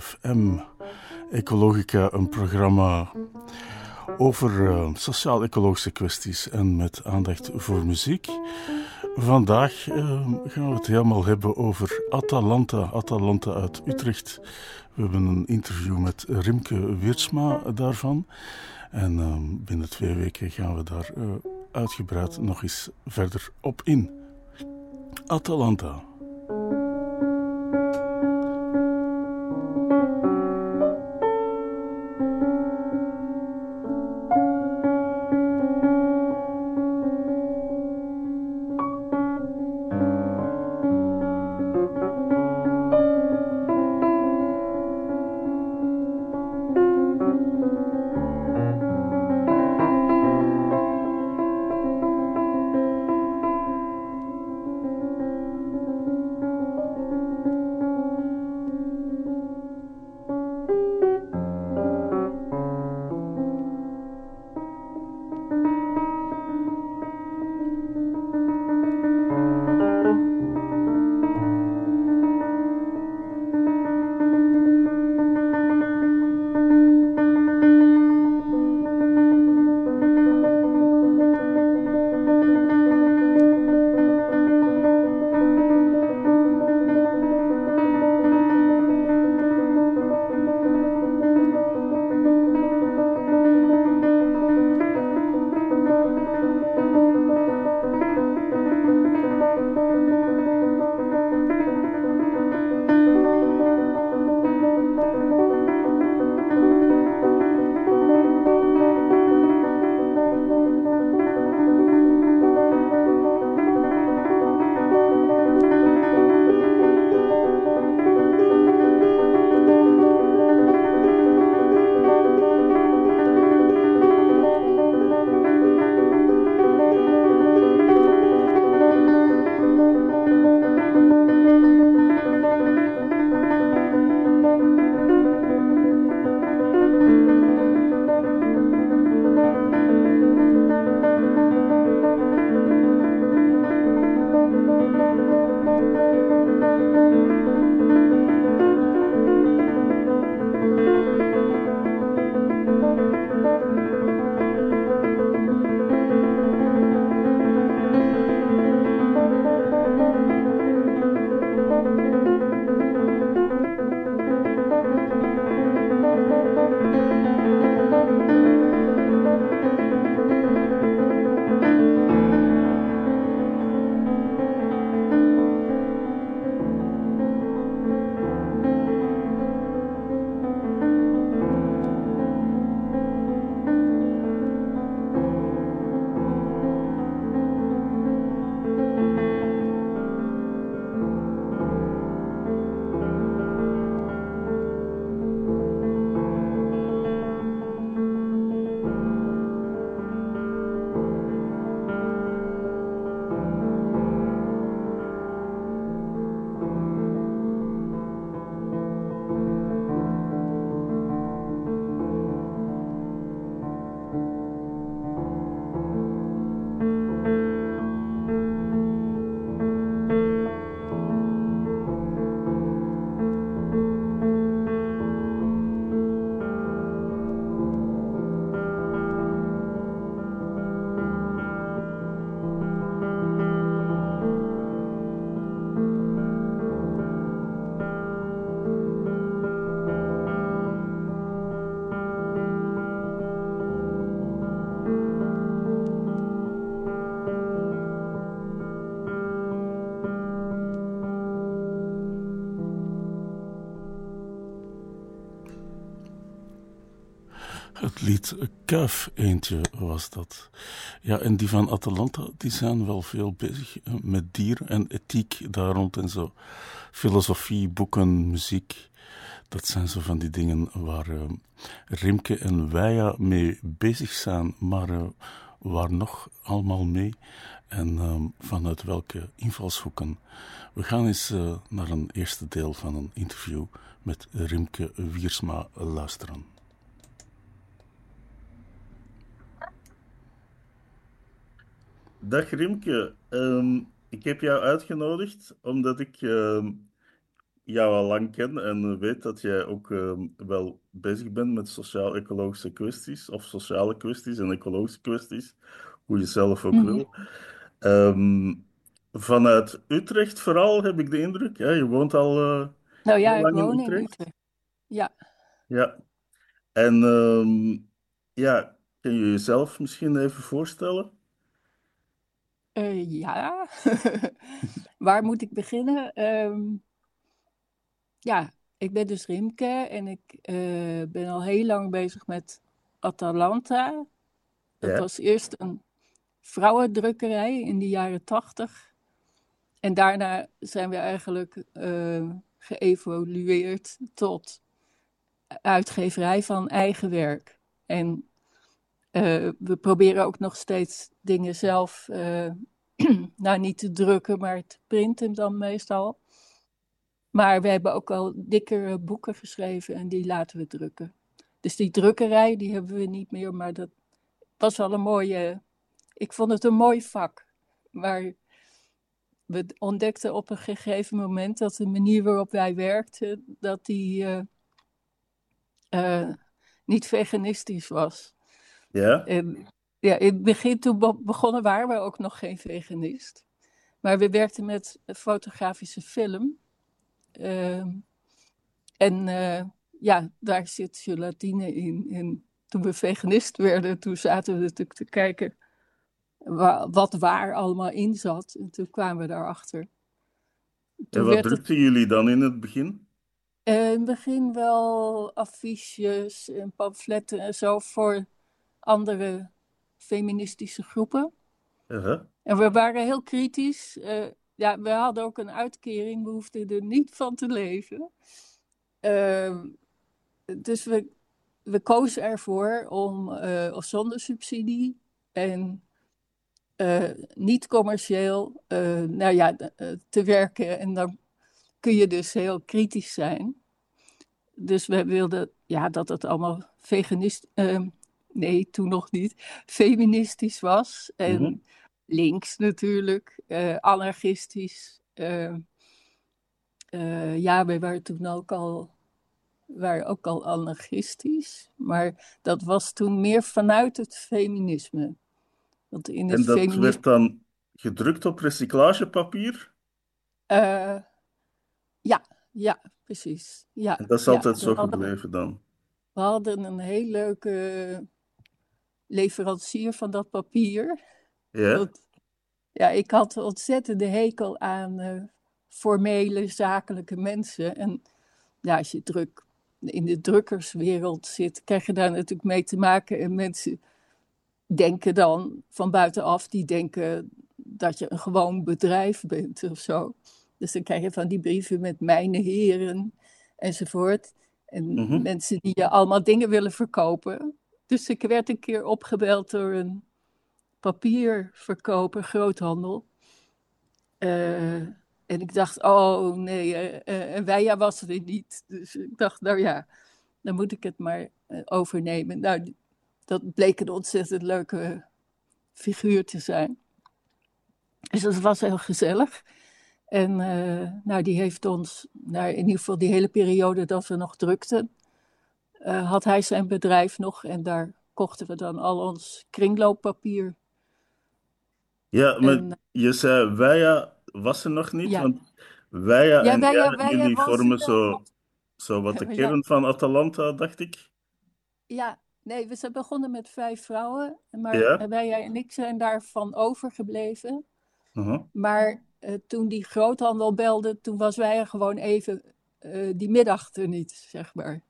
FM. Ecologica, een programma over uh, sociaal-ecologische kwesties en met aandacht voor muziek. Vandaag uh, gaan we het helemaal hebben over Atalanta, Atalanta uit Utrecht. We hebben een interview met Rimke Wiertsma daarvan. En uh, binnen twee weken gaan we daar uitgebreid nog eens verder op in. Atalanta. Lied Kuif eentje was dat. Ja, en die van Atalanta, die zijn wel veel bezig eh, met dieren en ethiek daar rond en zo. Filosofie, boeken, muziek. Dat zijn zo van die dingen waar uh, Rimke en Weija mee bezig zijn, maar uh, waar nog allemaal mee en uh, vanuit welke invalshoeken. We gaan eens naar een eerste deel van een interview met Rimke Wiersma luisteren. Dag Rimke, um, ik heb jou uitgenodigd omdat ik uh, jou al lang ken en weet dat jij ook ehm, wel bezig bent met sociaal-ecologische kwesties, of sociale kwesties en ecologische kwesties, hoe je zelf ook Mhm. wil. Ehm, vanuit Utrecht vooral heb ik de indruk. Ja, je woont al eh, Nou ja, heel ik lang in woon in Utrecht. Utrecht. Ja, Ja. En ehm, ja, kun je jezelf misschien even voorstellen? Eh, ja. Waar moet ik beginnen? Ehm, ja, ik ben dus Rimke en ik eh, ben al heel lang bezig met Atalanta. Dat Ja. was eerst een vrouwendrukkerij in de jaren tachtig. En daarna zijn we eigenlijk eh, geëvolueerd tot uitgeverij van eigen werk. En eh, we proberen ook nog steeds dingen zelf, eh, nou niet te drukken, maar te printen dan meestal. Maar we hebben ook al dikkere boeken geschreven en die laten we drukken. Dus die drukkerij, die hebben we niet meer, maar dat was wel een mooie... Ik vond het een mooi vak. Maar we ontdekten op een gegeven moment dat de manier waarop wij werkten, dat die eh, niet veganistisch was. Ja? En ja, in het begin toen be- begonnen waren we ook nog geen veganist. Maar we werkten met fotografische film. Ehm, en eh, ja, daar zit gelatine in. En toen we veganist werden, toen zaten we natuurlijk te kijken wa- wat waar allemaal in zat. En toen kwamen we daarachter. En wat het drukten jullie dan in het begin? eh, in het begin wel affiches en pamfletten en zo voor andere feministische groepen. Uh-huh. En we waren heel kritisch. Eh, ja, we hadden ook een uitkering, we hoefden er niet van te leven. Ehm, dus we, we kozen ervoor om eh, of zonder subsidie en eh, niet commercieel nou ja, te werken. En dan kun je dus heel kritisch zijn. Dus we wilden ja, dat het allemaal veganist, ehm, nee, toen nog niet, feministisch was. En Mhm. links natuurlijk, eh, anarchistisch. eh, eh, ja, we waren toen ook al, waren ook al anarchistisch. Maar dat was toen meer vanuit het feminisme. Want in En het dat feminisme... werd dan gedrukt op recyclagepapier? ja, ja, precies. Ja, En dat is altijd zo hadden, gebleven dan? we hadden een heel leuke leverancier van dat papier. Ja? Ja, ik had ontzettende hekel aan eh, formele, zakelijke mensen. En ja, als je druk in de drukkerswereld zit, krijg je daar natuurlijk mee te maken. En mensen denken dan van buitenaf, die denken dat je een gewoon bedrijf bent of zo. Dus dan krijg je van die brieven met mijn heren enzovoort. En Mhm. mensen die je allemaal dingen willen verkopen. Dus ik werd een keer opgebeld door een papierverkoper, groothandel. Eh, en ik dacht, oh nee, eh, eh, en wij was er niet. Dus ik dacht, nou ja, dan moet ik het maar overnemen. Nou, dat bleek een ontzettend leuke figuur te zijn. Dus dat was heel gezellig. En nou, die heeft ons, nou, in ieder geval die hele periode dat we nog drukten, eh, had hij zijn bedrijf nog en daar kochten we dan al ons kringlooppapier. Ja, maar En je zei Weija was er nog niet, ja, want Weija ja en jullie vormen zo, zo wat de Ja, kern van Atalanta, dacht ik. ja, nee, we zijn begonnen met vijf vrouwen, maar Ja? wij en ik zijn daarvan overgebleven. Uh-huh. Maar eh, toen die groothandel belde, toen was wij gewoon even eh, die middag er niet, zeg maar.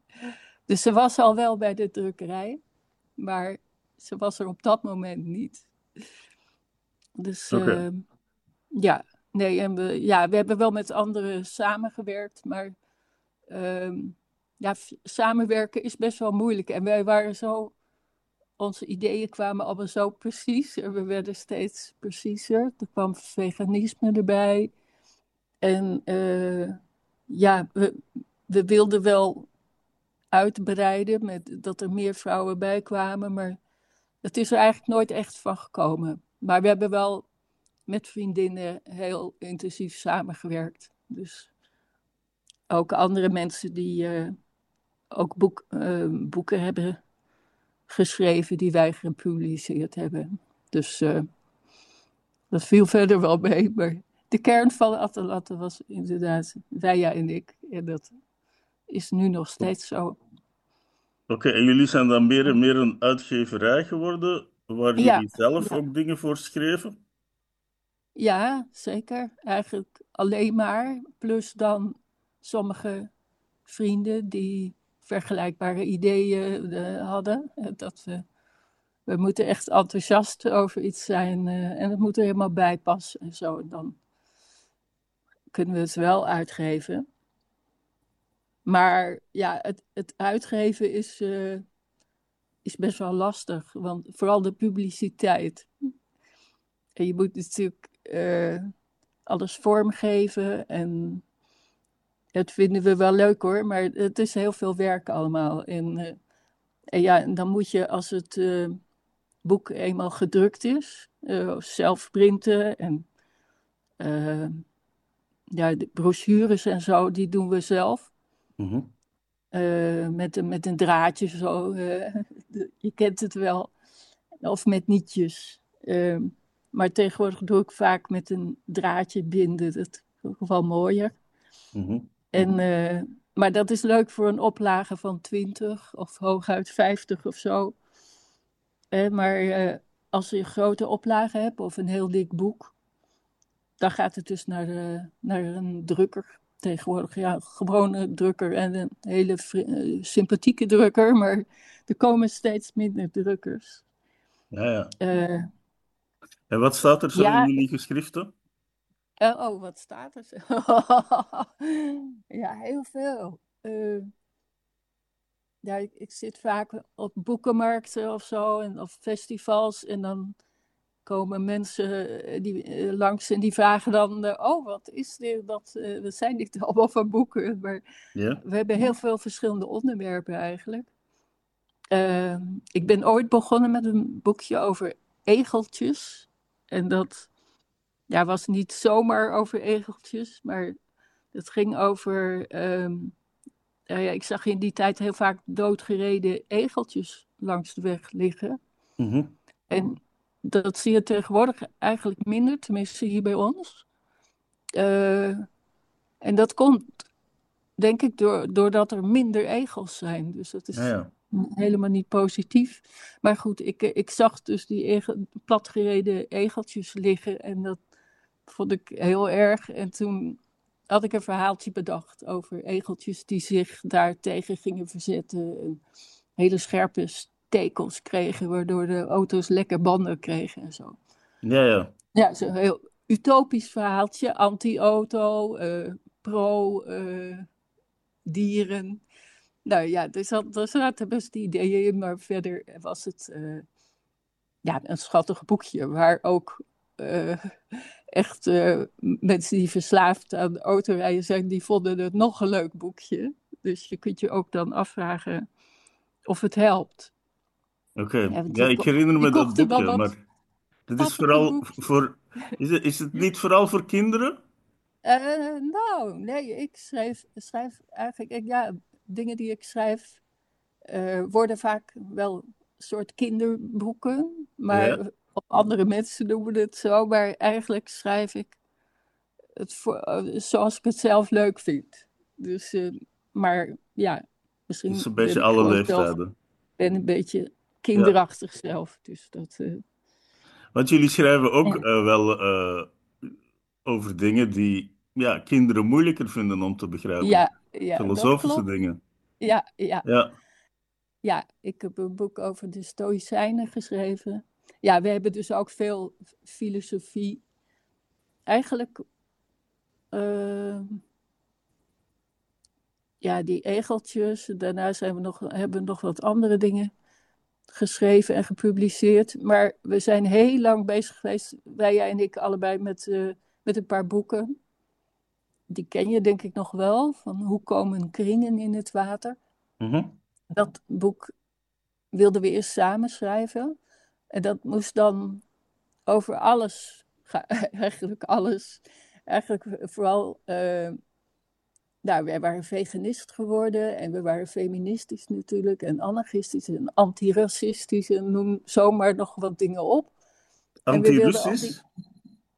Dus ze was al wel bij de drukkerij, maar ze was er op dat moment niet. Dus Oké. eh, ja, nee, en we, ja, we hebben wel met anderen samengewerkt, maar ehm, ja, samenwerken is best wel moeilijk. En wij waren zo, onze ideeën kwamen allemaal zo precies en we werden steeds preciezer. Er kwam veganisme erbij. En eh, ja, we, we wilden wel uitbreiden met dat er meer vrouwen bij kwamen, maar het is er eigenlijk nooit echt van gekomen. Maar we hebben wel met vriendinnen heel intensief samengewerkt. Dus ook andere mensen die ook boek, boeken hebben geschreven die wij gepubliceerd hebben. Dus dat viel verder wel mee, maar de kern van Atalanta was inderdaad Weija en ik. En dat is nu nog steeds zo. Oké, en jullie zijn dan meer en meer een uitgeverij geworden, waar jullie zelf ook dingen voor schreven? Ja, zeker. Eigenlijk alleen maar. Plus dan sommige vrienden die vergelijkbare ideeën uh, hadden. Dat we, we moeten echt enthousiast over iets zijn uh, en het moet er helemaal bij passen en zo. Dan kunnen we het wel uitgeven. Maar ja, het, het uitgeven is, uh, is best wel lastig. Want vooral de publiciteit. En je moet natuurlijk uh, alles vormgeven. En dat vinden we wel leuk hoor. Maar het is heel veel werk allemaal. En, uh, en ja, dan moet je als het boek eenmaal gedrukt is. zelf printen en ja, de brochures en zo, die doen we zelf. Mhm. Eh, met, met een draadje zo. Uh, je kent het wel. Of met nietjes. Uh, maar tegenwoordig doe ik vaak met een draadje binden. Dat is mooier. Mhm. en, eh, maar dat is leuk voor een oplage van 20 of hooguit 50 of zo. maar als je een grote oplage hebt of een heel dik boek, dan gaat het dus naar, de, naar een drukker tegenwoordig. Ja, gewone drukker en een hele uh, sympathieke drukker, maar er komen steeds minder drukkers. Ja, ja. Uh, en wat staat er zo ja, in jullie geschriften? Uh, oh, wat staat er zo? ja, heel veel. ja, ik, ik, zit vaak op boekenmarkten of zo en op festivals en dan komen mensen eh, die, eh, langs en die vragen dan: eh, Oh, wat is dit? Dat, wat zijn dit allemaal voor boeken? Maar we hebben heel veel verschillende onderwerpen eigenlijk. Ehm, ik ben ooit begonnen met een boekje over egeltjes. En dat ja, was niet zomaar over egeltjes, maar het ging over. Ehm, ja, ik zag in die tijd heel vaak doodgereden egeltjes langs de weg liggen. Mm En dat zie je tegenwoordig eigenlijk minder, tenminste hier bij ons. Uh, en dat komt, denk ik, door, doordat er minder egels zijn. Dus dat is helemaal niet positief. Maar goed, ik, ik zag dus die egel, platgereden egeltjes liggen en dat vond ik heel erg. En toen had ik een verhaaltje bedacht over egeltjes die zich daartegen gingen verzetten. En hele scherpe tekels kregen, waardoor de auto's lekker banden kregen en zo. Ja, ja. Ja, zo'n heel utopisch verhaaltje. Anti-auto, uh, pro-dieren. Uh, nou ja, er zaten best ideeën in, maar verder was het uh, ja, een schattig boekje waar ook echt mensen die verslaafd aan autorijden zijn, die vonden het nog een leuk boekje. Dus je kunt je ook dan afvragen of het helpt. Oké, ja, ik herinner me dat boekje, maar dat is vooral voor... Is het, is het niet vooral voor kinderen? Uh, nou, nee, ik schrijf, schrijf eigenlijk... Ja, dingen die ik schrijf uh, worden vaak wel soort kinderboeken. Maar ja. andere mensen noemen het zo. Maar eigenlijk schrijf ik het voor, uh, zoals ik het zelf leuk vind. Dus, maar ja, misschien... Het is een beetje alle leeftijden. Ik ben een beetje kinderachtig zelf. Dus dat, uh... Want jullie schrijven ook uh, wel uh, over dingen die ja, kinderen moeilijker vinden om te begrijpen. Ja, ja Filosofische dingen. Ja, ja. ja. Ja, ik heb een boek over de Stoïcijnen geschreven. Ja, we hebben dus ook veel filosofie. Eigenlijk, uh, ja, die egeltjes. Daarna zijn we nog, hebben we nog wat andere dingen geschreven en gepubliceerd. Maar we zijn heel lang bezig geweest, wij jij en ik allebei, met, uh, met een paar boeken. Die ken je denk ik nog wel, van Hoe komen kringen in het water. Mm Dat boek wilden we eerst samen schrijven. En dat moest dan over alles, eigenlijk alles. Eigenlijk vooral uh, nou, wij waren veganist geworden en we waren feministisch natuurlijk en anarchistisch en antiracistisch en noem zomaar nog wat dingen op. Anti-Russisch?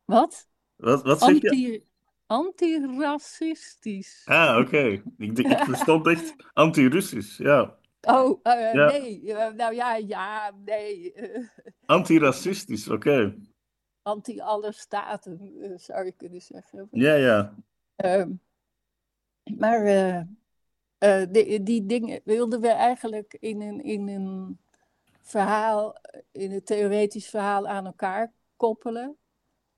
Wat? Wat, wat zeg Anti... je? Antiracistisch. Ah, oké. Ik, ik verstond echt anti-Russisch, ja. Oh, uh, nee. nou ja, ja, nee. Antiracistisch, oké. Anti alle staten, uh, zou je kunnen zeggen. Ja, ja. Uh, maar die, die dingen wilden we eigenlijk in een, in een verhaal, in een theoretisch verhaal aan elkaar koppelen.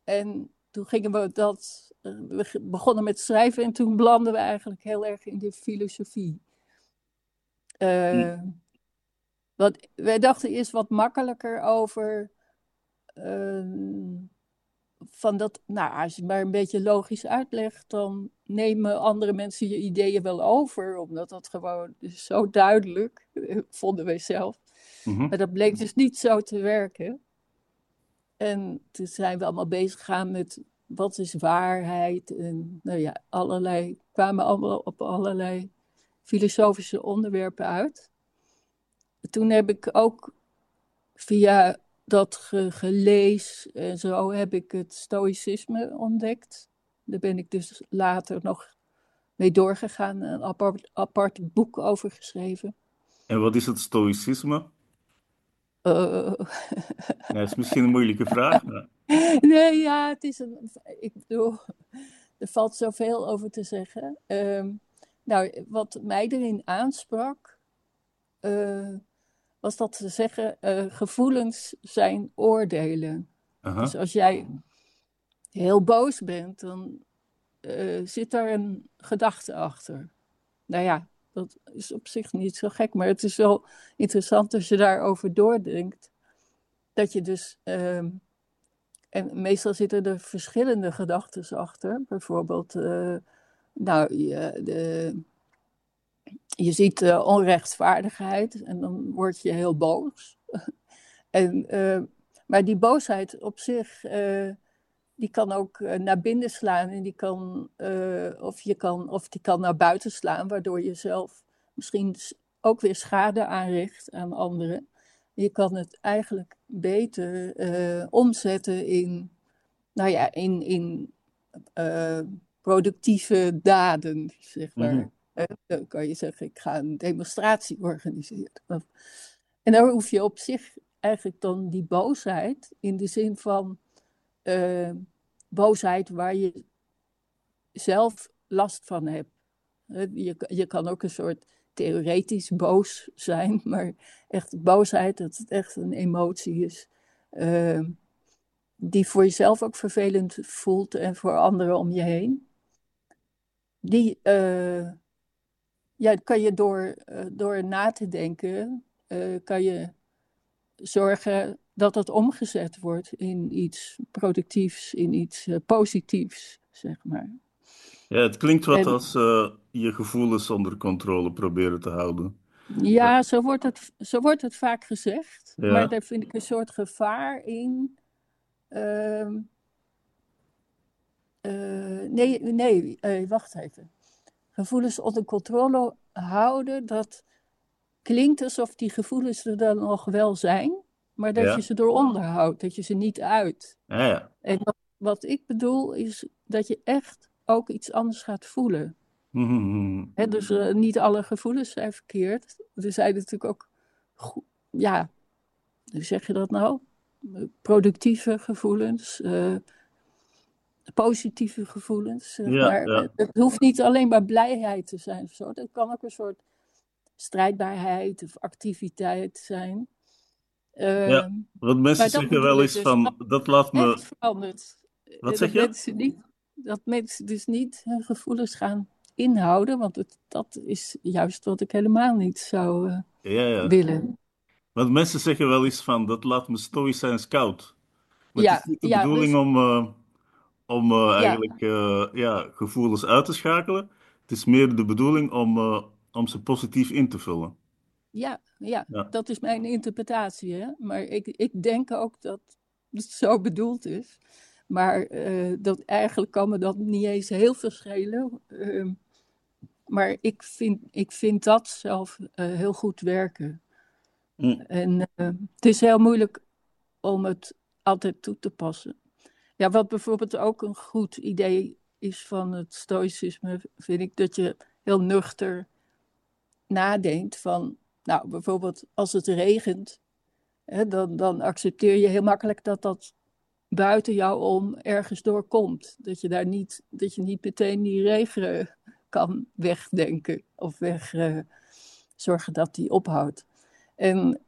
En toen gingen we dat, we begonnen met schrijven en toen belanden we eigenlijk heel erg in de filosofie. Uh, wat, wij dachten eerst wat makkelijker over. Uh, van dat, nou, als je maar een beetje logisch uitlegt, dan nemen andere mensen je ideeën wel over, omdat dat gewoon is zo duidelijk, vonden wij zelf. Mm Maar dat bleek dus niet zo te werken. En toen zijn we allemaal bezig gegaan met wat is waarheid en nou ja, allerlei, kwamen allemaal op allerlei filosofische onderwerpen uit. Toen heb ik ook via dat ge gelees en zo heb ik het stoïcisme ontdekt. Daar ben ik dus later nog mee doorgegaan, een apart, apart boek over geschreven. En wat is het stoïcisme? Uh... Ja, dat is misschien een moeilijke vraag. Maar... Nee, ja, het is een. Ik bedoel, er valt zoveel over te zeggen. Um, nou, wat mij erin aansprak, uh, was dat ze zeggen: uh, gevoelens zijn oordelen. Dus als jij heel boos bent, dan uh, zit daar een gedachte achter. Nou ja, dat is op zich niet zo gek, maar het is wel interessant als je daarover doordenkt. Dat je dus. Uh, en meestal zitten er verschillende gedachten achter. Bijvoorbeeld, uh, nou, je, de, je ziet uh, onrechtvaardigheid en dan word je heel boos. en, uh, maar die boosheid op zich, uh, die kan ook naar binnen slaan en die kan, of, je kan, of die kan naar buiten slaan, waardoor je zelf misschien ook weer schade aanricht aan anderen. Je kan het eigenlijk beter omzetten in, nou ja, in, in productieve daden, zeg maar. -hmm. Dan kan je zeggen, ik ga een demonstratie organiseren. En daar hoef je op zich eigenlijk dan die boosheid, in de zin van uh, boosheid waar je zelf last van hebt. Je, je kan ook een soort theoretisch boos zijn, maar echt boosheid, dat het echt een emotie is. Uh, die voor jezelf ook vervelend voelt en voor anderen om je heen. Die, uh, ja, kan je door, uh, door na te denken, uh, kan je zorgen dat dat omgezet wordt in iets productiefs, in iets uh, positiefs, zeg maar. Ja, het klinkt wat en, als je gevoelens onder controle proberen te houden. Ja, zo wordt het, zo wordt het vaak gezegd. Ja. Maar daar vind ik een soort gevaar in. Ehm, nee, nee wacht even gevoelens onder controle houden, dat klinkt alsof die gevoelens er dan nog wel zijn, maar dat je ze eronder houdt, dat je ze niet uit. Ja, ja. En wat, wat, ik bedoel is dat je echt ook iets anders gaat voelen. Mm-hmm. dus uh, niet alle gevoelens zijn verkeerd. Er zijn natuurlijk ook, ja, hoe zeg je dat nou? Productieve gevoelens. Uh, positieve gevoelens. Maar ja. Het hoeft niet alleen maar blijheid te zijn of zo. Dat kan ook een soort strijdbaarheid of activiteit zijn. Uh, ja, want mensen zeggen wel eens dus van, dat laat me... veranderd. Wat zeg je? Mensen niet, dat mensen dus niet hun gevoelens gaan inhouden, want het, dat is juist wat ik helemaal niet zou uh, ja, ja. willen. Want mensen zeggen wel eens van, dat laat me stoïcijns koud. Maar ja, het is niet de bedoeling dus... om... Uh, om uh, eigenlijk uh, ja, gevoelens uit te schakelen. Het is meer de bedoeling om, uh, om ze positief in te vullen. Ja, ja, ja. dat is mijn interpretatie. Hè? Maar ik, ik denk ook dat het zo bedoeld is. Maar dat eigenlijk kan me dat niet eens heel veel schelen. Ehm, maar ik vind, ik vind dat zelf heel goed werken. Mm. En het is heel moeilijk om het altijd toe te passen. Ja, wat bijvoorbeeld ook een goed idee is van het stoïcisme, vind ik dat je heel nuchter nadenkt van, nou bijvoorbeeld als het regent, hè, dan, dan accepteer je heel makkelijk dat dat buiten jou om ergens doorkomt. Dat je daar niet, dat je niet meteen die regen kan wegdenken of weg uh, zorgen dat die ophoudt. En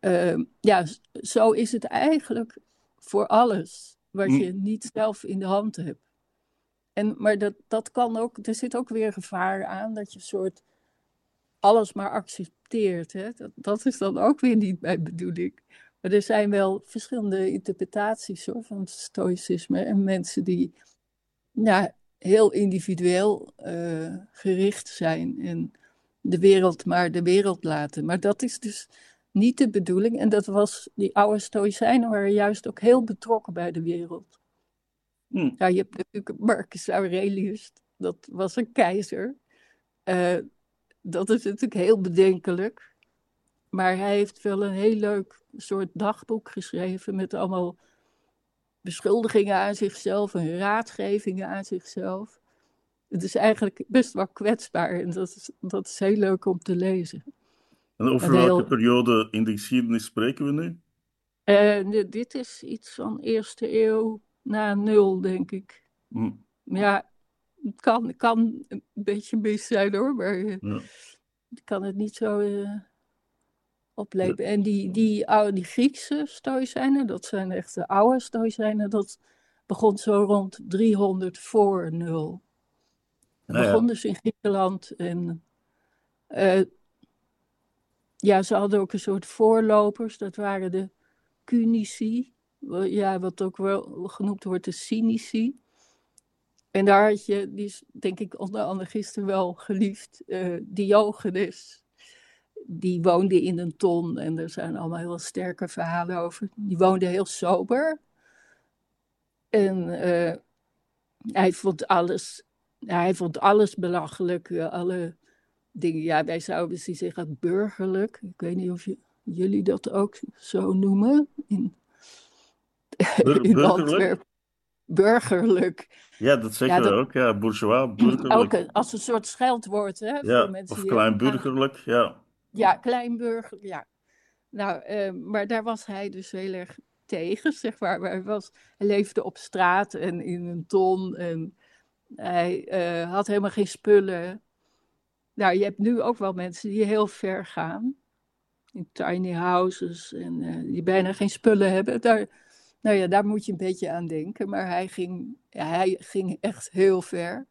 uh, ja, zo is het eigenlijk voor alles wat hm. je niet zelf in de hand hebt. En, maar dat, dat kan ook, er zit ook weer gevaar aan dat je soort alles maar accepteert. Hè? Dat, dat is dan ook weer niet mijn bedoeling. Maar er zijn wel verschillende interpretaties hoor, van het stoïcisme. En mensen die ja, heel individueel uh, gericht zijn en de wereld maar de wereld laten. Maar dat is dus niet de bedoeling. En dat was, die oude stoïcijnen waren juist ook heel betrokken bij de wereld. Hm. Ja, je hebt natuurlijk Marcus Aurelius, dat was een keizer. Uh, dat is natuurlijk heel bedenkelijk. Maar hij heeft wel een heel leuk soort dagboek geschreven met allemaal beschuldigingen aan zichzelf en raadgevingen aan zichzelf. Het is eigenlijk best wel kwetsbaar en dat is, dat is heel leuk om te lezen. En over welke periode in de geschiedenis spreken we nu? Uh, dit is iets van eerste eeuw na nul, denk ik. Hm. Ja, het kan, kan een beetje mis zijn hoor, maar uh, ja. ik kan het niet zo uh, oplepen. En die, die, oude, die Griekse stoïcijnen, dat zijn echt de oude stoïcijnen, dat begon zo rond 300 voor nul. Het begon dus in Griekenland en ja, ze hadden ook een soort voorlopers, dat waren de Cunici, ja, wat ook wel genoemd wordt de Cynici. En daar had je, die is denk ik onder andere gisteren wel geliefd, uh, Diogenes. Die woonde in een ton en er zijn allemaal heel sterke verhalen over. Die woonde heel sober. En uh, hij vond alles, hij vond alles belachelijk, alle dingen. Ja, wij zouden misschien zeggen burgerlijk. Ik weet niet of je, jullie dat ook zo noemen in, in Antwerpen. Burgerlijk. Ja, dat zeggen ja, we ook. Ja, bourgeois, burgerlijk. Ook als een soort scheldwoord, hè? Ja, voor mensen of kleinburgerlijk, ja. Ja, kleinburgerlijk, ja. Nou, uh, maar daar was hij dus heel erg tegen, zeg maar. Hij, was, hij leefde op straat en in een ton en hij uh, had helemaal geen spullen. Nou, je hebt nu ook wel mensen die heel ver gaan. In tiny houses en uh, die bijna geen spullen hebben. Daar, nou ja, daar moet je een beetje aan denken. Maar hij ging, hij ging echt heel ver.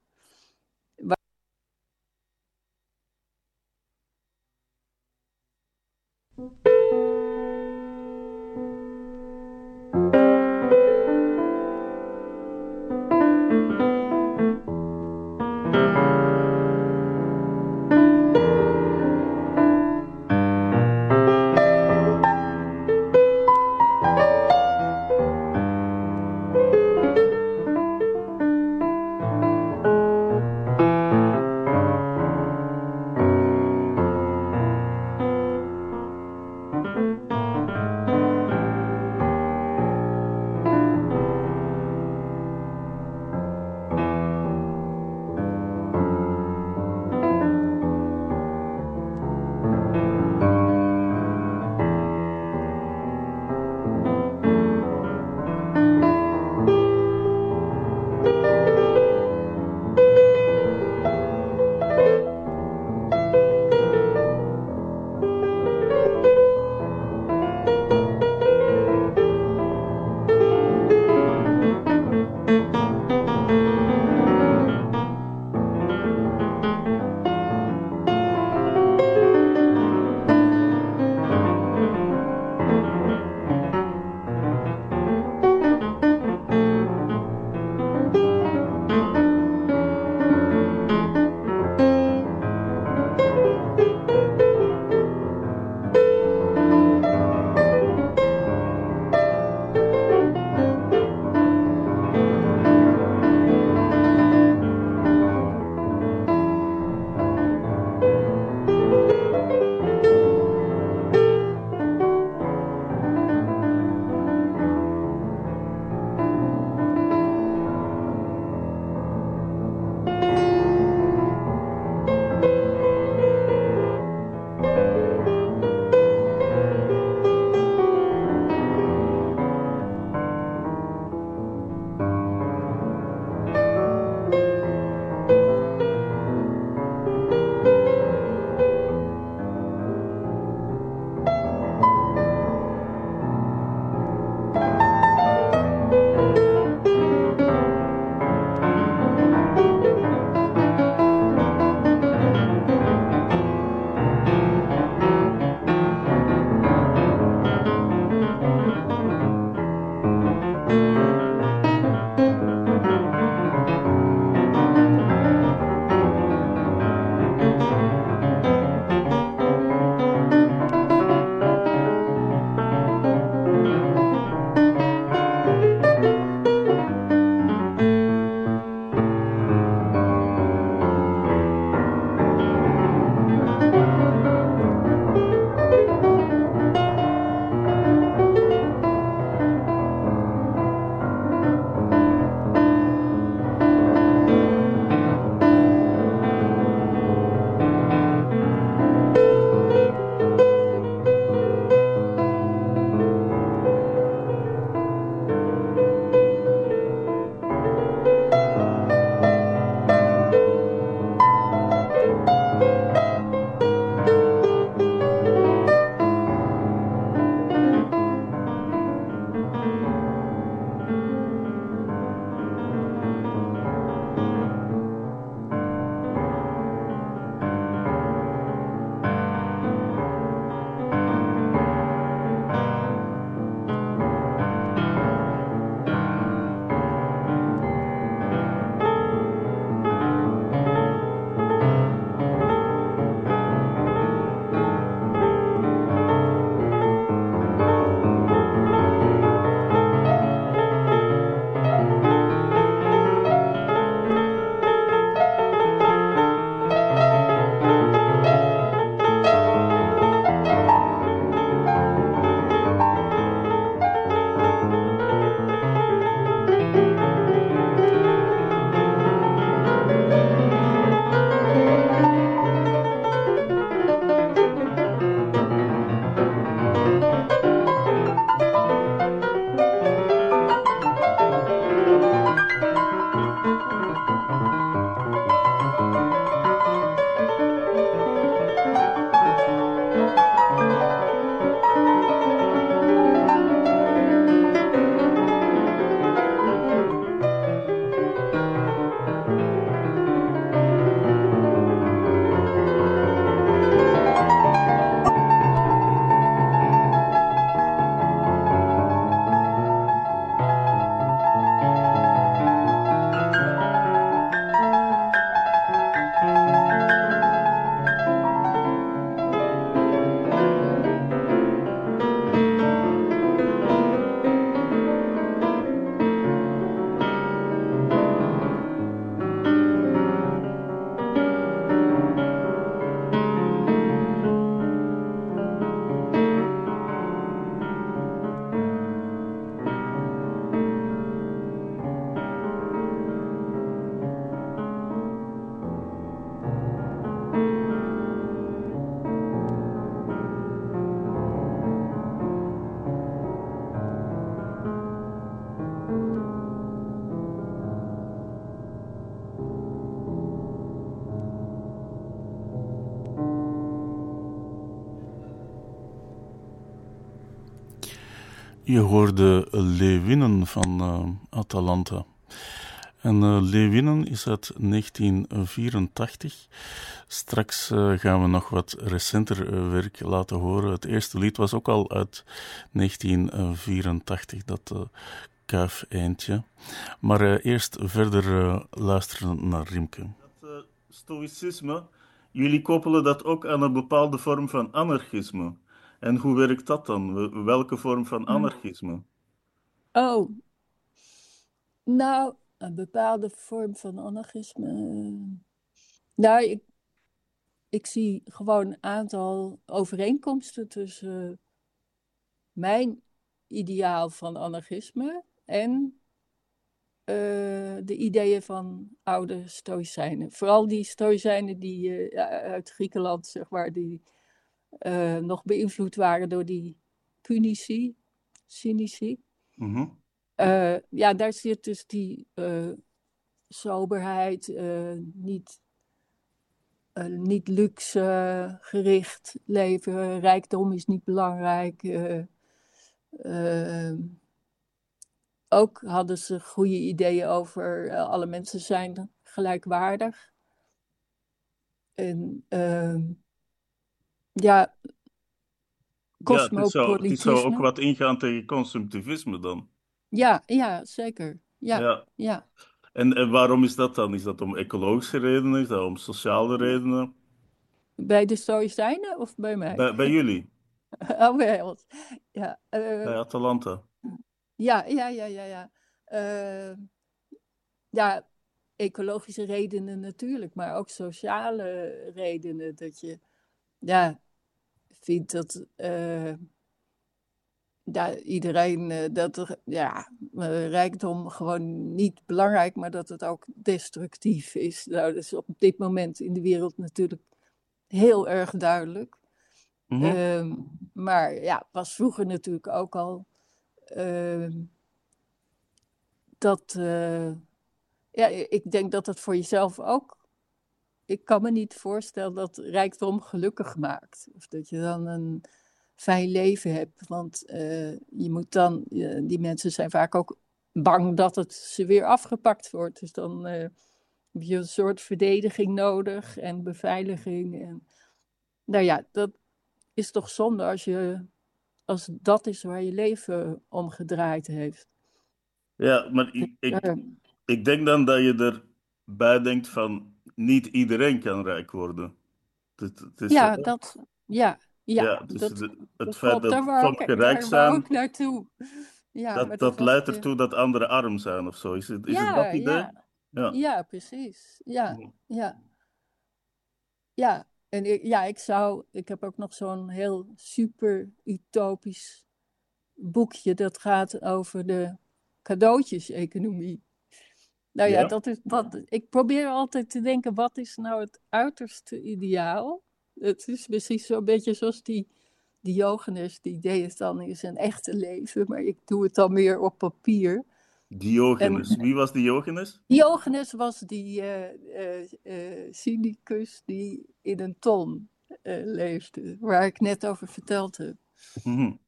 Je hoorde Leeuwinnen van uh, Atalanta. En uh, is uit 1984. Straks uh, gaan we nog wat recenter werk laten horen. Het eerste lied was ook al uit 1984, dat kuif eindje. Maar eerst verder luisteren naar Rimke. Dat stoïcisme, jullie koppelen dat ook aan een bepaalde vorm van anarchisme. En hoe werkt dat dan? Welke vorm van anarchisme? Oh, nou, een bepaalde vorm van anarchisme. Nou, ik, ik zie gewoon een aantal overeenkomsten tussen mijn ideaal van anarchisme en uh, de ideeën van oude stoïcijnen. Vooral die stoïcijnen die uh, uit Griekenland, zeg maar, die uh, nog beïnvloed waren door die punitie, cynici. Mm uh, ja, daar zit dus die uh, soberheid, niet, niet luxe gericht leven, rijkdom is niet belangrijk. ook hadden ze goede ideeën over alle mensen zijn gelijkwaardig. En ja, cosmopolitisme. Ja, het, zou, zou ook wat ingaan tegen consumptivisme dan. Ja, ja zeker. Ja, ja. En, en waarom is dat dan? Is dat om ecologische redenen? Is dat om sociale redenen? Bij de Stoïcijnen of bij mij? Bij, bij jullie. oh, bij ons. Ja, uh, bij Atalanta. Ja, ja, ja, ja. Ja, uh, ja ecologische redenen natuurlijk, maar ook sociale redenen. Dat je ja, vindt dat, uh, iedereen uh, dat er, ja, uh, rijkdom gewoon niet belangrijk, maar dat het ook destructief is. Nou, dat is op dit moment in de wereld natuurlijk heel erg duidelijk. Mm -hmm. maar ja, was vroeger natuurlijk ook al uh, dat, ja, ik denk dat het voor jezelf ook ik kan me niet voorstellen dat rijkdom gelukkig maakt. Of dat je dan een fijn leven hebt. Want uh, je moet dan, uh, die mensen zijn vaak ook bang dat het ze weer afgepakt wordt. Dus dan uh, heb je een soort verdediging nodig en beveiliging. En, nou ja, dat is toch zonde als, je, als dat is waar je leven om gedraaid heeft. Ja, maar ik, ik, ik denk dan dat je erbij denkt van niet iedereen kan rijk worden. Het, het is ja, dat, ja, ja, ja dus dat, het dat feit dat sommigen rijk zijn, naartoe. Ja, dat, dat, leidt ertoe dat anderen arm zijn of zo. Is het, is ja, het dat idee? Ja. Ja. ja, precies. Ja, ja. Ja, en ik, ja, ik zou, ik heb ook nog zo'n heel super utopisch boekje dat gaat over de cadeautjes-economie. Nou ja, Dat is, wat, ik probeer altijd te denken, wat is nou het uiterste ideaal? Het is misschien zo'n beetje zoals die Diogenes, die deed het dan in zijn echte leven, maar ik doe het dan meer op papier. Diogenes, wie was Diogenes? Diogenes was die uh, uh, cynicus die in een ton leefde, waar ik net over verteld heb. Mm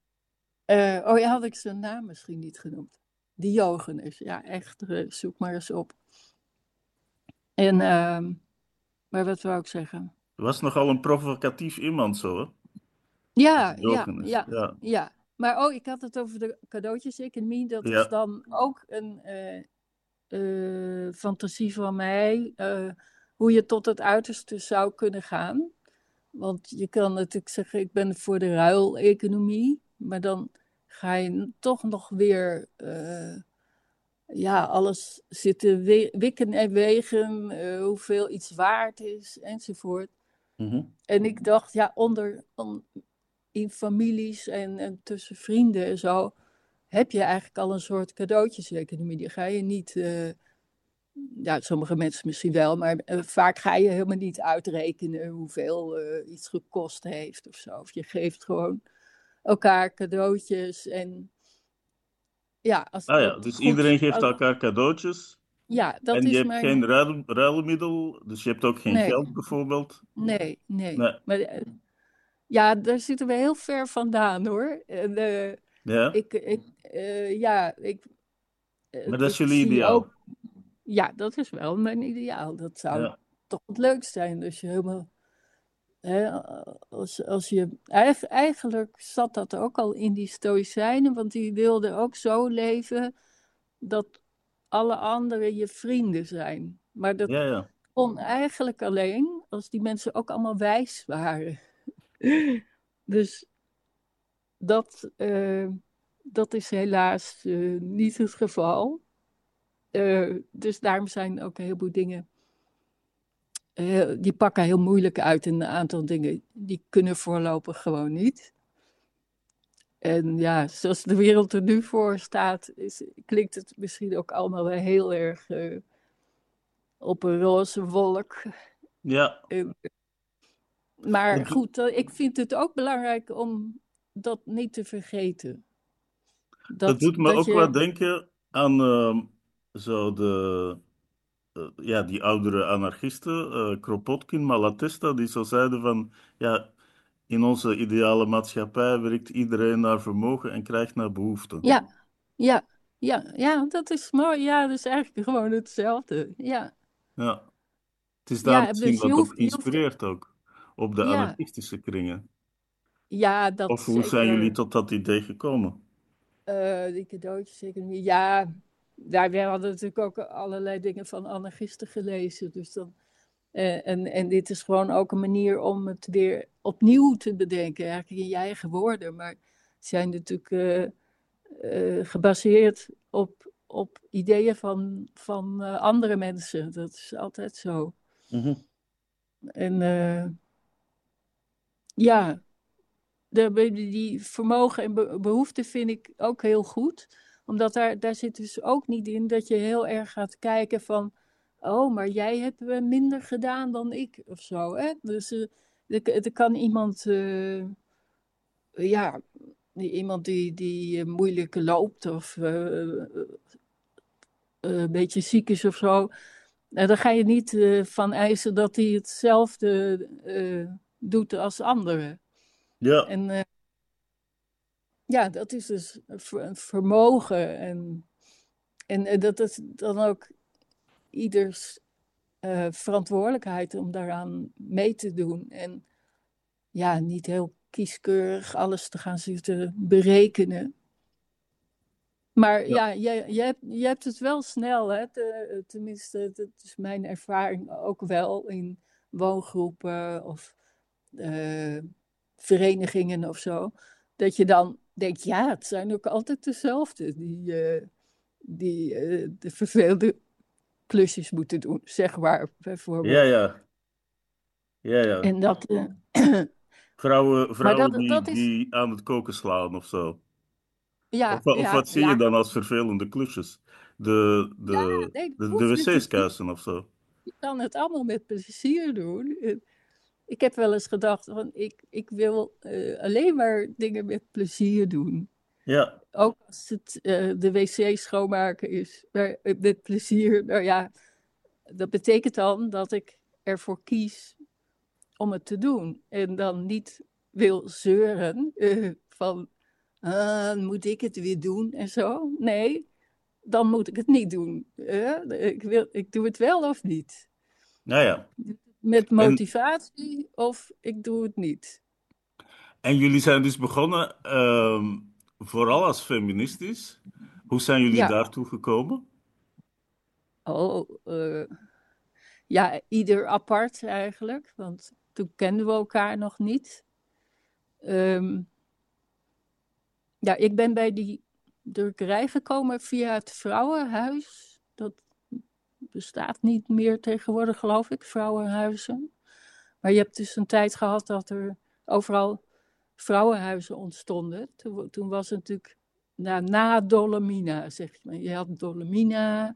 oh ja, had ik zijn naam misschien niet genoemd. Diogenes. Ja, echt, uh, zoek maar eens op. En, uh, maar wat wou ik zeggen? Was nogal een provocatief iemand zo, hè? Ja, ja, ja, ja, ja. Maar oh, ik had het over de cadeautjes-economie. Dat is dan ook een uh, fantasie van mij. hoe je tot het uiterste zou kunnen gaan. Want je kan natuurlijk zeggen, ik ben voor de ruileconomie. Maar dan ga je toch nog weer uh, ja, alles zitten wikken en wegen, uh, hoeveel iets waard is enzovoort. Mm En ik dacht, ja, onder, on, in families en, en, tussen vrienden en zo, heb je eigenlijk al een soort cadeautjes-economie. Die ga je niet, uh, ja, sommige mensen misschien wel, maar vaak ga je helemaal niet uitrekenen hoeveel iets gekost heeft of zo. Of je geeft gewoon elkaar cadeautjes. En ja, als ah ja, dus iedereen geeft elkaar cadeautjes. Ja, dat en is je hebt geen ruil, ruilmiddel, dus je hebt ook geen geld bijvoorbeeld? Nee, nee. nee. Maar, eh, ja, daar zitten we heel ver vandaan hoor. En, uh, Ja? Ik, ik, eh, ja, ik, eh, Maar dat is jullie ideaal. ook, ja, dat is wel mijn ideaal. Dat zou Ja. toch het leukst zijn als je helemaal, als, als je, eig- eigenlijk zat dat ook al in die Stoïcijnen, want die wilden ook zo leven dat alle anderen je vrienden zijn. Maar dat Ja, ja. kon eigenlijk alleen als die mensen ook allemaal wijs waren. Dus dat, eh, dat is helaas eh, niet het geval. Eh, dus daarom zijn ook een heleboel dingen. Eh, die pakken heel moeilijk uit en een aantal dingen die kunnen voorlopig gewoon niet. En ja, zoals de wereld er nu voor staat, is, klinkt het misschien ook allemaal wel heel erg eh, op een roze wolk. Ja, Eh, maar goed, eh, ik vind het ook belangrijk om dat niet te vergeten. dat doet me dat ook je- wel denken aan ehm, zo de, ja, die oudere anarchisten, eh, Kropotkin, Malatesta, die zo zeiden van, ja, in onze ideale maatschappij werkt iedereen naar vermogen en krijgt naar behoefte. Ja, ja, ja, ja, dat is mooi. Ja, dat is eigenlijk gewoon hetzelfde. Ja, Ja. Het is daar dus misschien wat hoeft- op hoeft- ook, op de Ja. anarchistische kringen. ja dat Of hoe zijn jullie tot dat idee gekomen? Eh, die cadeautjes zeker niet. Ja, daar, wij hadden natuurlijk ook allerlei dingen van anarchisten gelezen. Dus dan, eh, en, en dit is gewoon ook een manier om het weer opnieuw te bedenken. Eigenlijk in je eigen woorden. Maar zijn natuurlijk eh, eh, gebaseerd op, op ideeën van, van eh, andere mensen. Dat is altijd zo. Mhm. En ja, de, die vermogen en be- behoeften vind ik ook heel goed. Omdat daar, daar zit dus ook niet in dat je heel erg gaat kijken van... Oh, maar jij hebt minder gedaan dan ik of zo. Hè? Dus eh, er, er kan iemand... eh, ja, iemand die, die eh, moeilijk loopt of een beetje ziek is of zo. Nou, dan ga je niet van eisen dat hij hetzelfde doet als anderen. Ja, En ja, dat is dus een ver- een vermogen. En, en eh, dat is dan ook ieders eh, verantwoordelijkheid om daaraan mee te doen. En ja, niet heel kieskeurig alles te gaan zitten berekenen. Maar Ja. ja, je, je, hebt, je hebt het wel snel, hè? te- tenminste, dat is mijn ervaring ook wel in woongroepen of eh, verenigingen of zo. Dat je dan denkt, ja, het zijn ook altijd dezelfde die, eh, die eh, de verveelde klusjes moeten doen, zeg maar, bijvoorbeeld. ja, ja. Ja, ja. En dat, eh, Vrouwen, vrouwen dat- die, dat is- die aan het koken slaan of zo. ja, Of, of ja, wat zie ja. je dan als vervelende klusjes? De, de, Ja, nee, de, de hoeft natuurlijk wc's kuisen of zo. Je kan het allemaal met plezier doen. Ik heb wel eens gedacht, van, ik, ik wil eh, alleen maar dingen met plezier doen. Ja, Ook als het eh, de wc schoonmaken is, maar eh, met plezier. Nou ja, dat betekent dan dat ik ervoor kies om het te doen. En dan niet wil zeuren van, ah, moet ik het weer doen en zo. Nee, dan moet ik het niet doen. Ik, wil, ik doe het wel of niet. nou ja. Met motivatie of ik doe het niet. En jullie zijn dus begonnen, ehm, vooral als feministisch. Hoe zijn jullie Ja. daartoe gekomen? Oh, eh, ja, ieder apart eigenlijk, want toen kenden we elkaar nog niet. Ehm, ja, ik ben bij die drukkerij gekomen via het vrouwenhuis. Dat bestaat niet meer tegenwoordig, geloof ik, vrouwenhuizen. Maar je hebt dus een tijd gehad dat er overal vrouwenhuizen ontstonden. Toen, toen was het natuurlijk na, na Dolomina, zeg je maar. Je had Dolomina,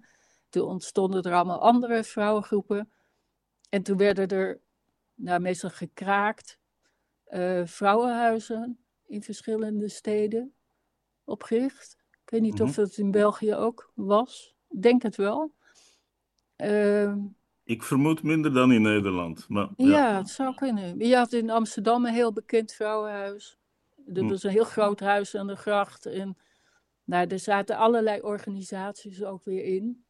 toen ontstonden er allemaal andere vrouwengroepen. En toen werden er, nou meestal gekraakt, eh, vrouwenhuizen in verschillende steden opgericht. Ik weet niet of dat in België ook was. Ik denk het wel. Ehm, Ik vermoed minder dan in Nederland. Maar, ja. ja. het zou kunnen. Je had in Amsterdam een heel bekend vrouwenhuis. Er Hm. was een heel groot huis aan de gracht. En nou, er zaten allerlei organisaties ook weer in.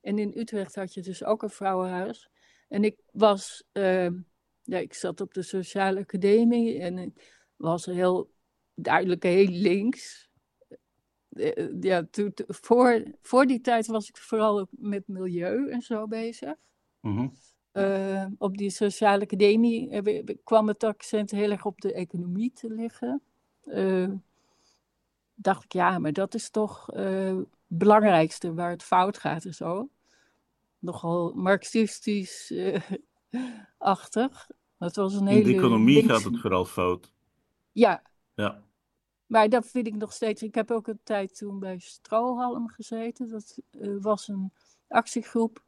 En in Utrecht had je dus ook een vrouwenhuis. En ik was, ehm, ja, ik zat op de sociale academie en ik was heel duidelijk heel links. Eh, ja, toen, voor, voor die tijd was ik vooral met milieu en zo bezig. Mhm. Eh, op die sociale academie eh, kwam het accent heel erg op de economie te liggen. Eh, dacht ik, ja, maar dat is toch het belangrijkste waar het fout gaat en zo. Nogal marxistisch eh, achtig. Dat was een In de economie gaat het vooral fout. Ja, Ja. Maar dat vind ik nog steeds. Ik heb ook een tijd toen bij Strohalm gezeten. Dat eh, was een actiegroep.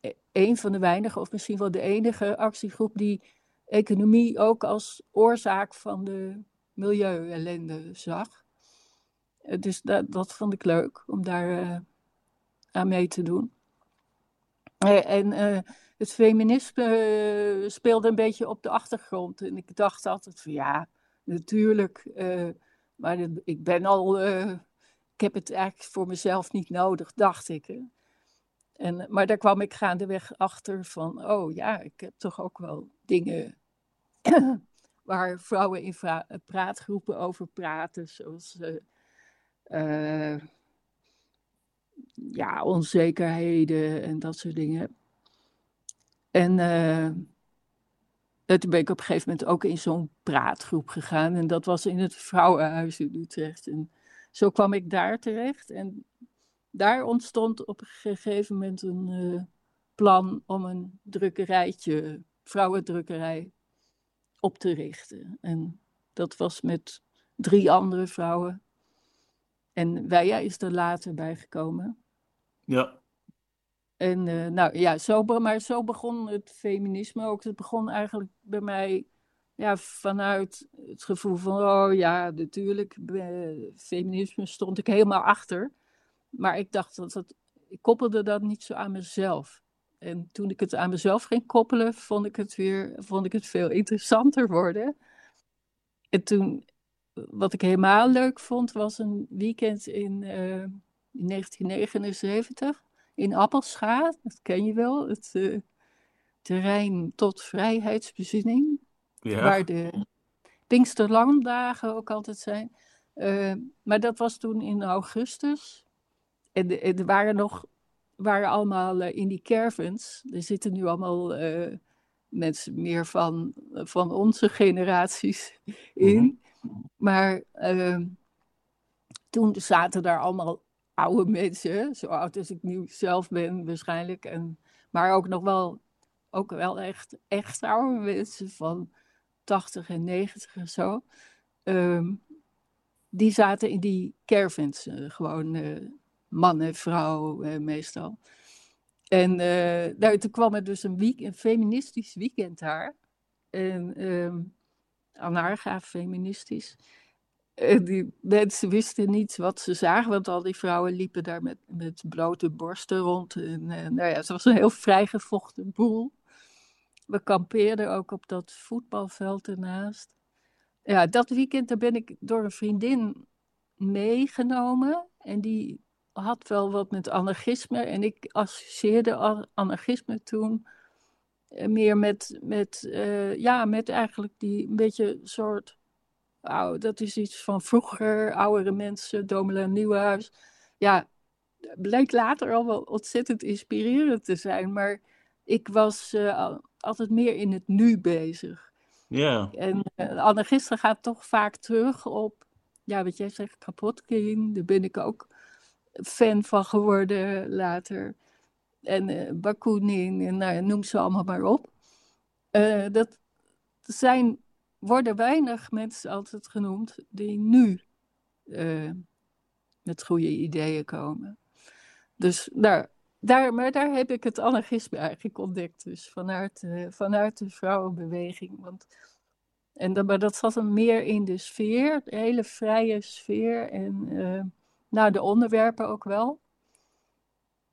E- Een van de weinige, of misschien wel de enige actiegroep die economie ook als oorzaak van de milieuellende zag. Eh, Dus dat, dat vond ik leuk om daar eh, aan mee te doen. En het feminisme speelde een beetje op de achtergrond. En ik dacht altijd van ja, natuurlijk. Maar ik ben al. eh, ik heb het eigenlijk voor mezelf niet nodig, dacht ik. En, maar daar kwam ik gaandeweg achter van, oh ja, ik heb toch ook wel dingen waar vrouwen in praatgroepen over praten, zoals eh, eh, ja, onzekerheden en dat soort dingen. En en toen ben ik op een gegeven moment ook in zo'n praatgroep gegaan. En dat was in het Vrouwenhuis in Utrecht. En zo kwam ik daar terecht. En daar ontstond op een gegeven moment een eh, plan om een drukkerijtje, vrouwendrukkerij, op te richten. En dat was met drie andere vrouwen. En Weija is er later bijgekomen. Ja. En eh, nou ja, zo, maar zo begon het feminisme ook. Het begon eigenlijk bij mij ja, vanuit het gevoel van, oh ja, natuurlijk, eh, feminisme stond ik helemaal achter. Maar ik dacht dat ik koppelde dat niet zo aan mezelf. En toen ik het aan mezelf ging koppelen, vond ik het weer, vond ik het veel interessanter worden. En toen, wat ik helemaal leuk vond, was een weekend in, eh, in 1979 in Appelscha. Dat ken je wel, het eh, terrein tot vrijheidsbezinning Ja. waar de Pinksterlanddagen ook altijd zijn. Eh, maar dat was toen in augustus. En er waren nog, waren allemaal eh, in die caravans. Er zitten nu allemaal mensen meer van, van onze generaties in. Maar eh, toen zaten daar allemaal oude mensen, zo oud als ik nu zelf ben waarschijnlijk. En, maar ook nog wel, ook wel echt, echt oude mensen van 80 en 90 en zo. Ehm, die zaten in die caravans, eh, gewoon eh, man en vrouw eh, meestal. En eh, nou, toen kwam er dus een, week, een feministisch weekend daar. En ehm anarcha-feministisch. En die mensen wisten niet wat ze zagen, want al die vrouwen liepen daar met, met blote borsten rond. En, eh, nou ja, het was een heel vrijgevochten boel. We kampeerden ook op dat voetbalveld ernaast. Ja, dat weekend daar ben ik door een vriendin meegenomen. En die had wel wat met anarchisme. En ik associeerde anarchisme toen eh, meer met, met, eh, ja, met eigenlijk die een beetje soort... Dat is iets van vroeger, oudere mensen, Domela Nieuwenhuis. Ja, bleek later al wel ontzettend inspirerend te zijn. Maar ik was eh, al- altijd meer in het nu bezig. Ja. En uh, anarchisten gaat toch vaak terug op, ja, wat jij zegt, Kapotkin. Daar ben ik ook fan van geworden later. En uh, Bakunin, en nou, noem ze allemaal maar op. Dat zijn, worden weinig mensen altijd genoemd die nu uh, met goede ideeën komen. Dus daar, daar, maar daar heb ik het anarchisme eigenlijk ontdekt. Dus vanuit, vanuit de vrouwenbeweging. Want, en dat, maar dat zat hem meer in de sfeer, de hele vrije sfeer. En uh, nou, de onderwerpen ook wel.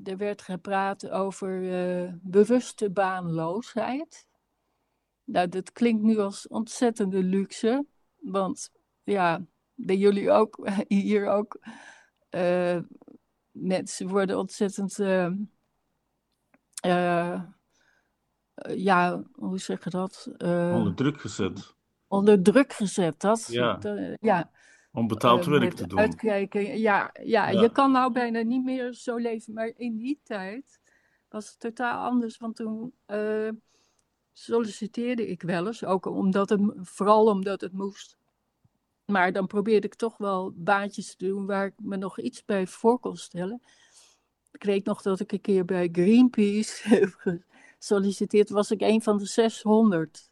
Er werd gepraat over uh, bewuste baanloosheid. Nou, dat klinkt nu als ontzettende luxe. Want ja, bij jullie ook, hier ook. Uh, mensen worden ontzettend. Uh, uh, ja, hoe zeg je dat? onder druk gezet. Onder druk gezet, dat. Ja. ja. Om betaald werk te doen. Uitkijken, ja, ja, ja, je kan nou bijna niet meer zo leven. Maar in die tijd was het totaal anders. Want toen solliciteerde ik wel eens. Ook omdat het, vooral omdat het moest. Maar dan probeerde ik toch wel baantjes te doen waar ik me nog iets bij voor kon stellen. Ik weet nog dat ik een keer bij Greenpeace heb gesolliciteerd. Was ik een van de 600.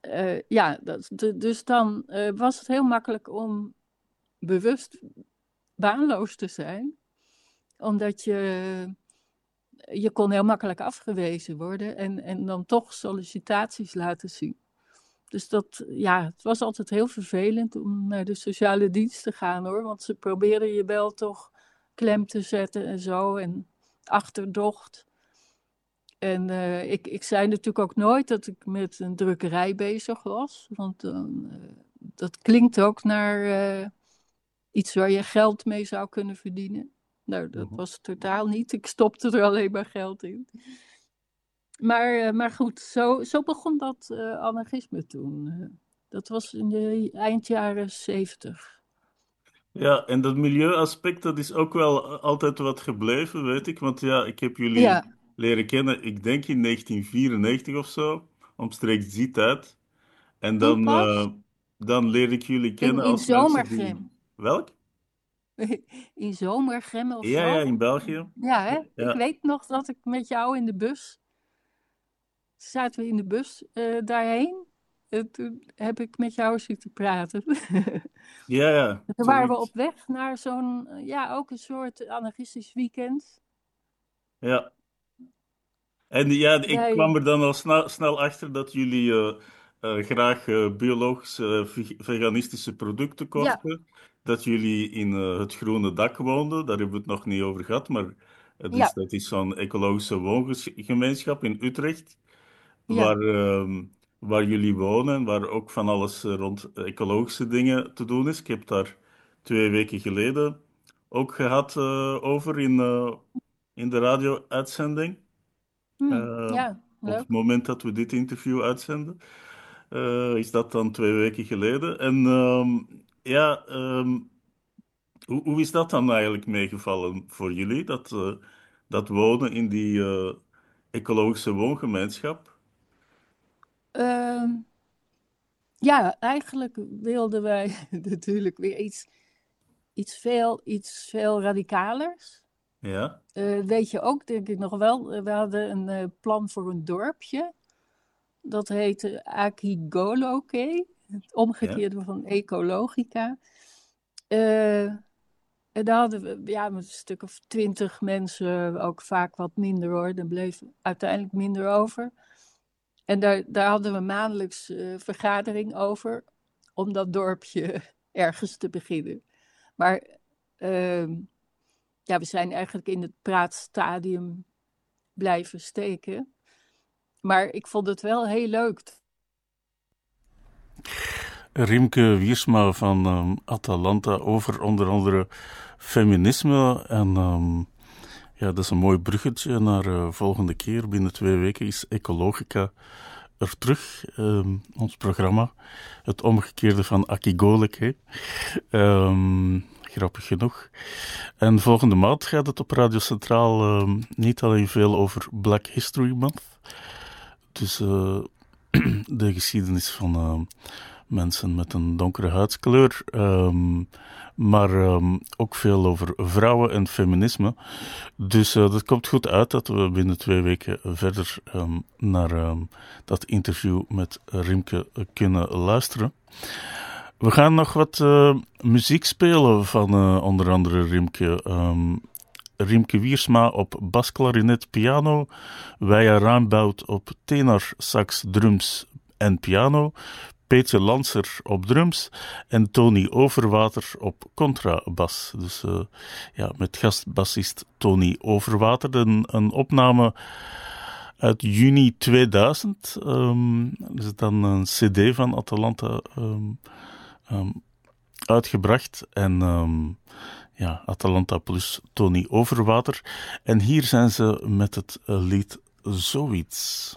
Uh, eh, ja, dat, dus dan uh, was het heel makkelijk om bewust baanloos te zijn. Omdat je, je kon heel makkelijk afgewezen worden en, en dan toch sollicitaties laten zien. Dus dat, ja, het was altijd heel vervelend om naar de sociale dienst te gaan hoor. Want ze probeerden je wel toch klem te zetten en zo. En achterdocht. En uh, ik, ik zei natuurlijk ook nooit dat ik met een drukkerij bezig was. Want uh, dat klinkt ook naar uh, iets waar je geld mee zou kunnen verdienen. Nou, dat mhm. was totaal niet. Ik stopte er alleen maar geld in. Maar, eh, maar goed, zo, zo begon dat uh, anarchisme toen. Eh, dat was in de eind jaren zeventig. Ja, en dat milieuaspect, dat is ook wel altijd wat gebleven, weet ik. Want ja, ik heb jullie leren kennen, ik denk in 1994 of zo, omstreeks die tijd. En dan, dan leer ik jullie kennen in, in als Zomergem. Welk? in Zomergem of ja, zo? Ja, in België. Ja, hè? ik weet nog dat ik met jou in de bus zaten we in de bus uh, daarheen. En toen heb ik met jou zitten praten. ja, ja. Toen waren we op weg naar zo'n, ja, ook een soort anarchistisch weekend. Ja. En ja, ik kwam er dan al snel, snel achter dat jullie uh, graag biologische, veganistische producten kochten. Dat jullie in het Groene Dak woonden, daar hebben we het nog niet over gehad, maar dus ja. dat is zo'n ecologische woongemeenschap in Utrecht waar, uh, waar jullie wonen, waar ook van alles eh, rond ecologische dingen te doen is. Ik heb daar twee weken geleden ook gehad uh, over in, uh, in de radio-uitzending. Hmm, ja, op het moment dat we dit interview uitzenden. Is dat dan twee weken geleden. En ehm, ja, um, hoe, hoe is dat dan eigenlijk meegevallen voor jullie? Dat, dat wonen in die ecologische woongemeenschap? Uh, ja, eigenlijk wilden wij natuurlijk weer iets, iets, veel, iets veel radicalers. Ja. Weet je ook, denk ik nog wel, eh, we hadden een plan voor een dorpje. Dat heette Akigoloke, het omgekeerde ja. van Ecologica. en daar hadden we ja, met een stuk of twintig mensen, ook vaak wat minder hoor. Er bleef uiteindelijk minder over. En daar, daar hadden we maandelijks uh, vergadering over om dat dorpje ergens te beginnen. Maar uh, ja, we zijn eigenlijk in het praatstadium blijven steken. Maar ik vond het wel heel leuk. Rimke Wiersma van um, Atalanta over onder andere feminisme en um, ja, dat is een mooi bruggetje naar uh, volgende keer. Binnen twee weken is Ecologica er terug. Um, ons programma. Het omgekeerde van Akigolek. Um, grappig genoeg. En volgende maand gaat het op Radio Centraal niet alleen veel over Black History Month. Dus uh, de geschiedenis van mensen met een donkere huidskleur. Um, maar um, ook veel over vrouwen en feminisme. Dus uh, dat komt goed uit dat we binnen twee weken verder um, naar dat interview met Rimke kunnen luisteren. We gaan nog wat muziek spelen van onder andere Rimke. Rimke Wiersma op basklarinet piano, Weija Raambout op tenor, sax, drums en piano, Peter Lanser op drums en Tony Overwater op contrabas. Dus uh, ja, met gastbassist Tony Overwater. Een, een opname uit juni 2000. Um, ehm, is dan een CD van Atalanta um, um, uitgebracht. En ehm, ja, Atalanta plus Tony Overwater. En hier zijn ze met het lied Zoiets.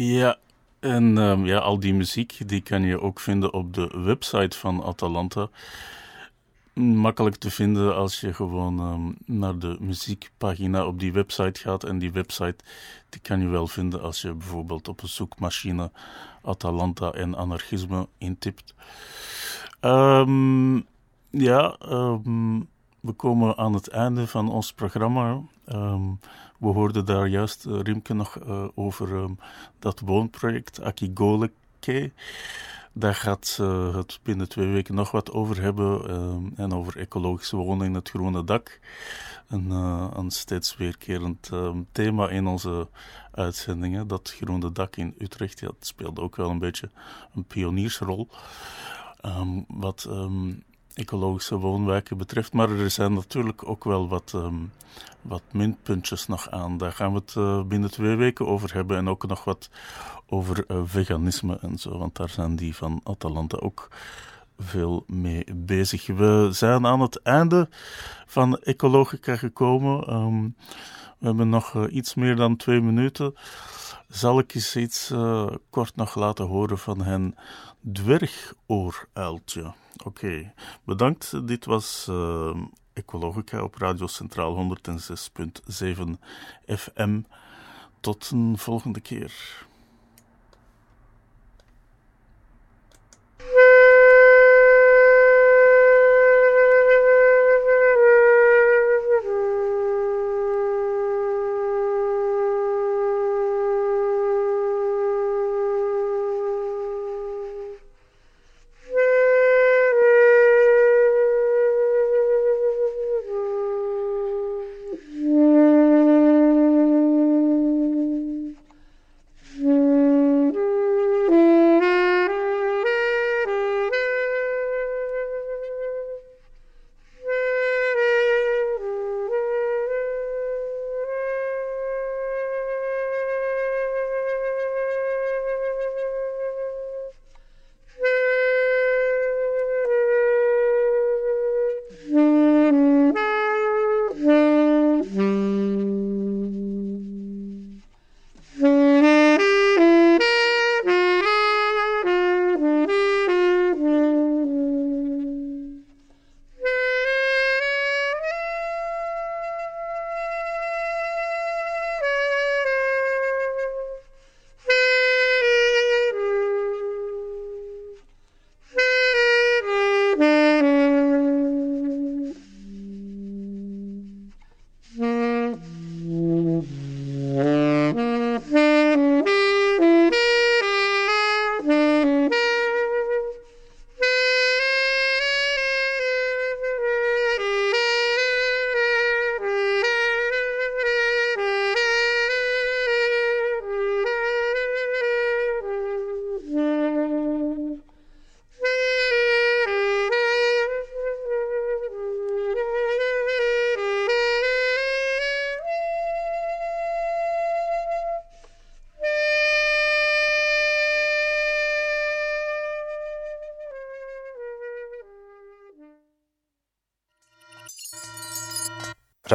Ja, en um, ja, al die muziek die kan je ook vinden op de website van Atalanta. Makkelijk te vinden als je gewoon um, naar de muziekpagina op die website gaat. En die website die kan je wel vinden als je bijvoorbeeld op een zoekmachine Atalanta en anarchisme intipt. Um, ja, we komen aan het einde van ons programma. We hoorden daar juist uh, Riemke nog uh, over um, dat woonproject Akigoleke. Daar gaat ze het binnen twee weken nog wat over hebben. Um, en over ecologische wonen in het groene dak. Een, uh, een steeds weerkerend um, thema in onze uitzendingen. Dat groene dak in Utrecht, dat speelde ook wel een beetje een pioniersrol. Wat ecologische woonwijken betreft. Maar er zijn natuurlijk ook wel wat, um, wat minpuntjes nog aan. Daar gaan we het uh, binnen twee weken over hebben. En ook nog wat over uh, veganisme en zo. Want daar zijn die van Atalanta ook veel mee bezig. We zijn aan het einde van Ecologica gekomen. Um, we hebben nog uh, iets meer dan twee minuten. Zal ik eens iets kort nog laten horen van hen dwergooruiltje. Oké, bedankt. Dit was uh, Ecologica op Radio Centraal 106.7 FM. Tot een volgende keer.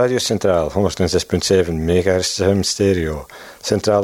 Radio Centraal 106.7 MHz stereo. Centrale